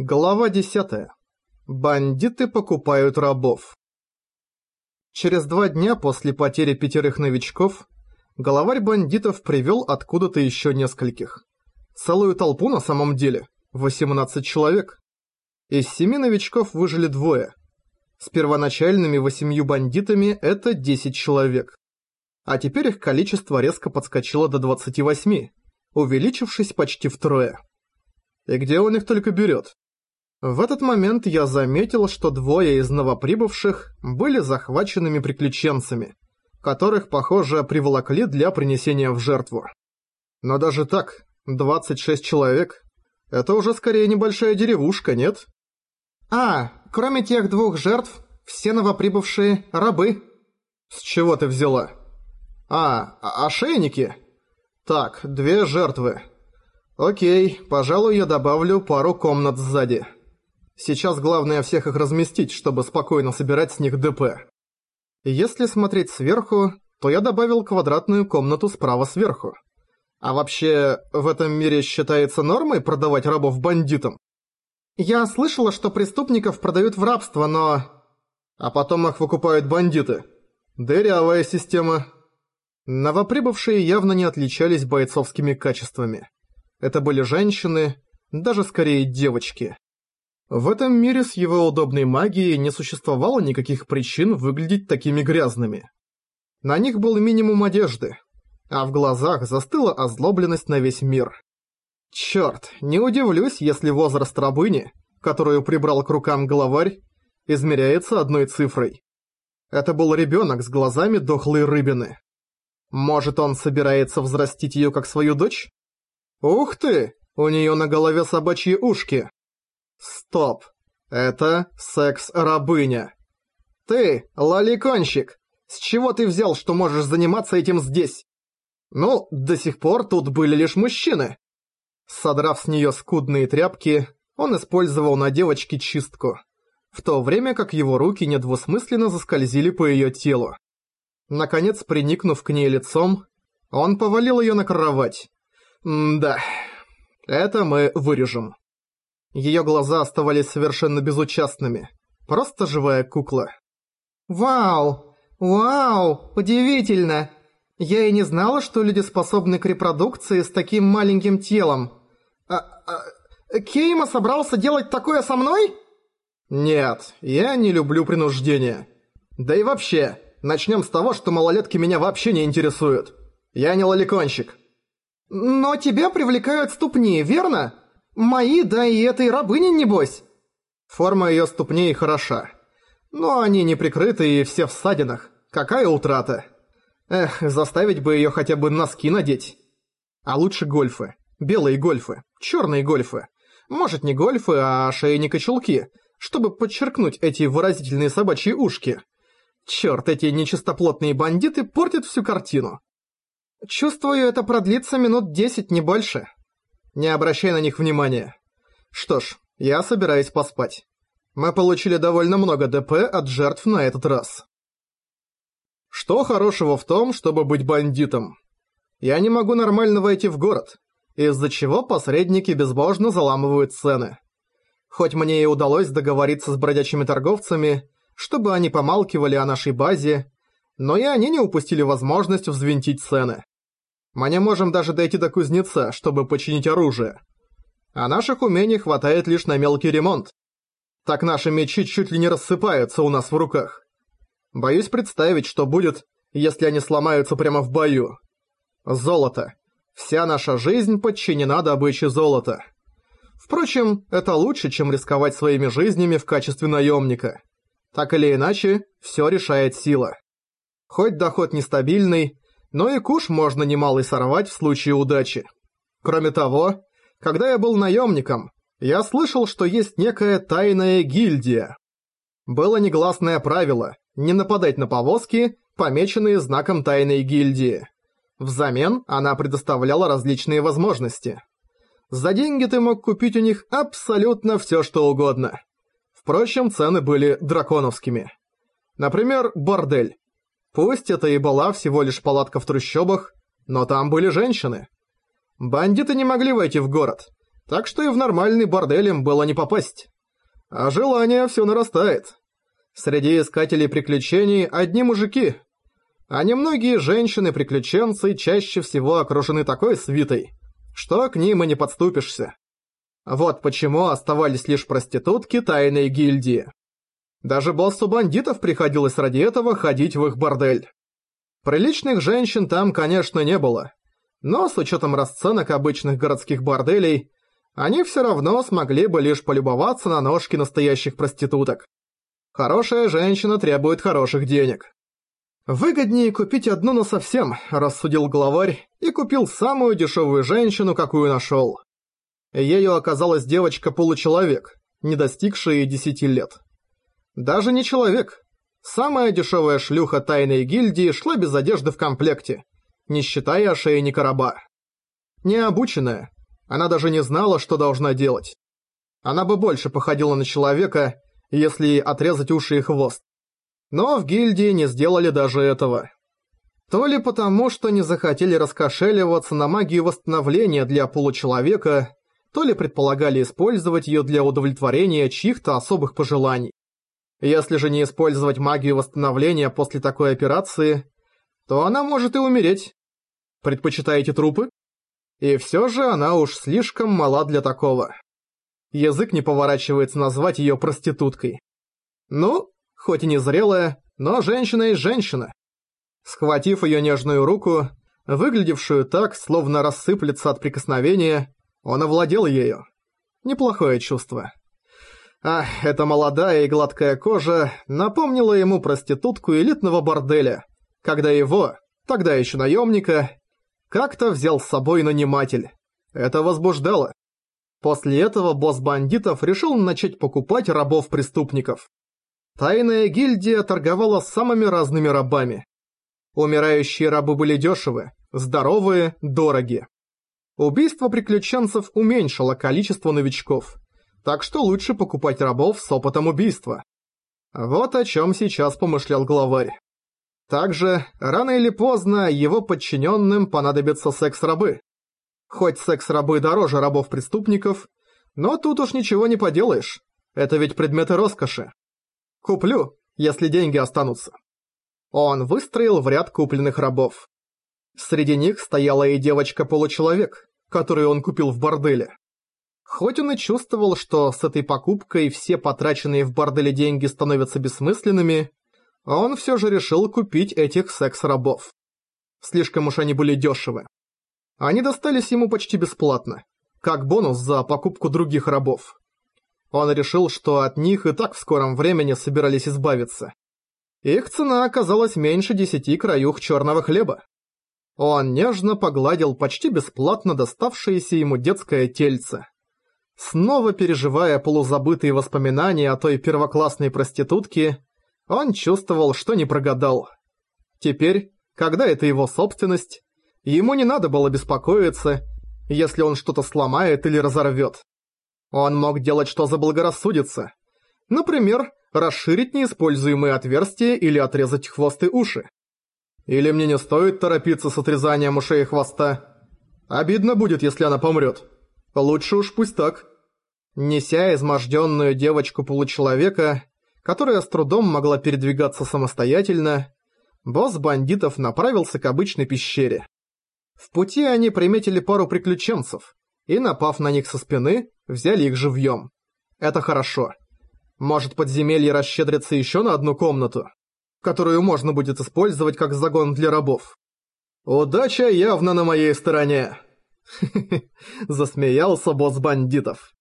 Глава 10. Бандиты покупают рабов. Через два дня после потери пятерых новичков, главарь бандитов привел откуда-то еще нескольких. Целую толпу на самом деле, 18 человек. Из семи новичков выжили двое. С первоначальными восемью бандитами это 10 человек. А теперь их количество резко подскочило до 28, увеличившись почти втрое. И где он их только берет? В этот момент я заметил, что двое из новоприбывших были захваченными приключенцами, которых, похоже, приволокли для принесения в жертву. Но даже так, 26 человек – это уже скорее небольшая деревушка, нет? А, кроме тех двух жертв, все новоприбывшие – рабы. С чего ты взяла? А, ошейники? Так, две жертвы. Окей, пожалуй, я добавлю пару комнат сзади. Сейчас главное всех их разместить, чтобы спокойно собирать с них ДП. Если смотреть сверху, то я добавил квадратную комнату справа сверху. А вообще, в этом мире считается нормой продавать рабов бандитам? Я слышала, что преступников продают в рабство, но... А потом их выкупают бандиты. Дырявая система. Новоприбывшие явно не отличались бойцовскими качествами. Это были женщины, даже скорее девочки. В этом мире с его удобной магией не существовало никаких причин выглядеть такими грязными. На них был минимум одежды, а в глазах застыла озлобленность на весь мир. Чёрт, не удивлюсь, если возраст рабыни, которую прибрал к рукам главарь, измеряется одной цифрой. Это был ребёнок с глазами дохлой рыбины. Может, он собирается взрастить её как свою дочь? Ух ты, у неё на голове собачьи ушки. Стоп. Это секс-рабыня. Ты, лоликонщик, с чего ты взял, что можешь заниматься этим здесь? Ну, до сих пор тут были лишь мужчины. Содрав с нее скудные тряпки, он использовал на девочке чистку, в то время как его руки недвусмысленно заскользили по ее телу. Наконец, приникнув к ней лицом, он повалил ее на кровать. М да, это мы вырежем. Ее глаза оставались совершенно безучастными. Просто живая кукла. «Вау! Вау! Удивительно! Я и не знала, что люди способны к репродукции с таким маленьким телом. А, а, Кейма собрался делать такое со мной?» «Нет, я не люблю принуждение. Да и вообще, начнем с того, что малолетки меня вообще не интересуют. Я не лоликонщик». «Но тебя привлекают ступни, верно?» Мои, да и этой рабыни, небось. Форма ее ступней хороша. Но они не прикрыты и все в ссадинах. Какая утрата. Эх, заставить бы ее хотя бы носки надеть. А лучше гольфы. Белые гольфы. Черные гольфы. Может не гольфы, а ошейник и чулки. Чтобы подчеркнуть эти выразительные собачьи ушки. Черт, эти нечистоплотные бандиты портят всю картину. Чувствую, это продлится минут десять, не больше. Не обращай на них внимания. Что ж, я собираюсь поспать. Мы получили довольно много ДП от жертв на этот раз. Что хорошего в том, чтобы быть бандитом? Я не могу нормально войти в город, из-за чего посредники безбожно заламывают цены. Хоть мне и удалось договориться с бродячими торговцами, чтобы они помалкивали о нашей базе, но и они не упустили возможность взвинтить цены. Мы не можем даже дойти до кузнеца, чтобы починить оружие. А наших умений хватает лишь на мелкий ремонт. Так наши мечи чуть ли не рассыпаются у нас в руках. Боюсь представить, что будет, если они сломаются прямо в бою. Золото. Вся наша жизнь подчинена добыче золота. Впрочем, это лучше, чем рисковать своими жизнями в качестве наемника. Так или иначе, все решает сила. Хоть доход нестабильный, но и куш можно немалый сорвать в случае удачи. Кроме того, когда я был наемником, я слышал, что есть некая тайная гильдия. Было негласное правило не нападать на повозки, помеченные знаком тайной гильдии. Взамен она предоставляла различные возможности. За деньги ты мог купить у них абсолютно все, что угодно. Впрочем, цены были драконовскими. Например, бордель. Пусть это и была всего лишь палатка в трущобах, но там были женщины. Бандиты не могли войти в город, Так что и в нормальный бордель им было не попасть. А желание все нарастает. Среди искателей приключений одни мужики. А немногие женщины-приключенцы чаще всего окружены такой свитой, что к ним и не подступишься. Вот почему оставались лишь проститутки тайной гильдии. Даже боссу бандитов приходилось ради этого ходить в их бордель. Приличных женщин там, конечно, не было. Но с учетом расценок обычных городских борделей, они все равно смогли бы лишь полюбоваться на ножки настоящих проституток. Хорошая женщина требует хороших денег. Выгоднее купить одну на совсем, рассудил главарь, и купил самую дешевую женщину, какую нашел. Ею оказалась девочка-получеловек, не достигшая десяти лет. Даже не человек. Самая дешевая шлюха тайной гильдии шла без одежды в комплекте, не считая ошейника раба. Необученная, она даже не знала, что должна делать. Она бы больше походила на человека, если отрезать уши и хвост. Но в гильдии не сделали даже этого. То ли потому, что не захотели раскошеливаться на магию восстановления для получеловека, то ли предполагали использовать ее для удовлетворения чьих-то особых пожеланий. Если же не использовать магию восстановления после такой операции, то она может и умереть. Предпочитаете трупы? И все же она уж слишком мала для такого. Язык не поворачивается назвать ее проституткой. Ну, хоть и не зрелая, но женщина и женщина. Схватив ее нежную руку, выглядевшую так, словно рассыплется от прикосновения, он овладел ею. Неплохое чувство. Ах, эта молодая и гладкая кожа напомнила ему проститутку элитного борделя, когда его, тогда еще наемника, как-то взял с собой наниматель. Это возбуждало. После этого босс бандитов решил начать покупать рабов-преступников. Тайная гильдия торговала самыми разными рабами. Умирающие рабы были дешевы, здоровые, дороги. Убийство приключенцев уменьшило количество новичков, так что лучше покупать рабов с опытом убийства. Вот о чем сейчас помышлял главарь. Также, рано или поздно, его подчиненным понадобятся секс-рабы. Хоть секс-рабы дороже рабов-преступников, но тут уж ничего не поделаешь. Это ведь предметы роскоши. Куплю, если деньги останутся. Он выстроил в ряд купленных рабов. Среди них стояла и девочка-получеловек, которую он купил в борделе. Хоть он и чувствовал, что с этой покупкой все потраченные в борделе деньги становятся бессмысленными, он все же решил купить этих секс-рабов. Слишком уж они были дешевы. Они достались ему почти бесплатно, как бонус за покупку других рабов. Он решил, что от них и так в скором времени собирались избавиться. Их цена оказалась меньше десяти краюх черного хлеба. Он нежно погладил почти бесплатно доставшееся ему детское тельце. Снова переживая полузабытые воспоминания о той первоклассной проститутке, он чувствовал, что не прогадал. Теперь, когда это его собственность, ему не надо было беспокоиться, если он что-то сломает или разорвет. Он мог делать что заблагорассудится. Например, расширить неиспользуемые отверстия или отрезать хвост и уши. Или мне не стоит торопиться с отрезанием ушей и хвоста. Обидно будет, если она помрет. Лучше уж пусть так. Неся изможденную девочку-получеловека, которая с трудом могла передвигаться самостоятельно, босс бандитов направился к обычной пещере. В пути они приметили пару приключенцев и, напав на них со спины, взяли их живьем. Это хорошо. Может, подземелье расщедрится еще на одну комнату, которую можно будет использовать как загон для рабов. Удача явно на моей стороне. Засмеялся босс бандитов.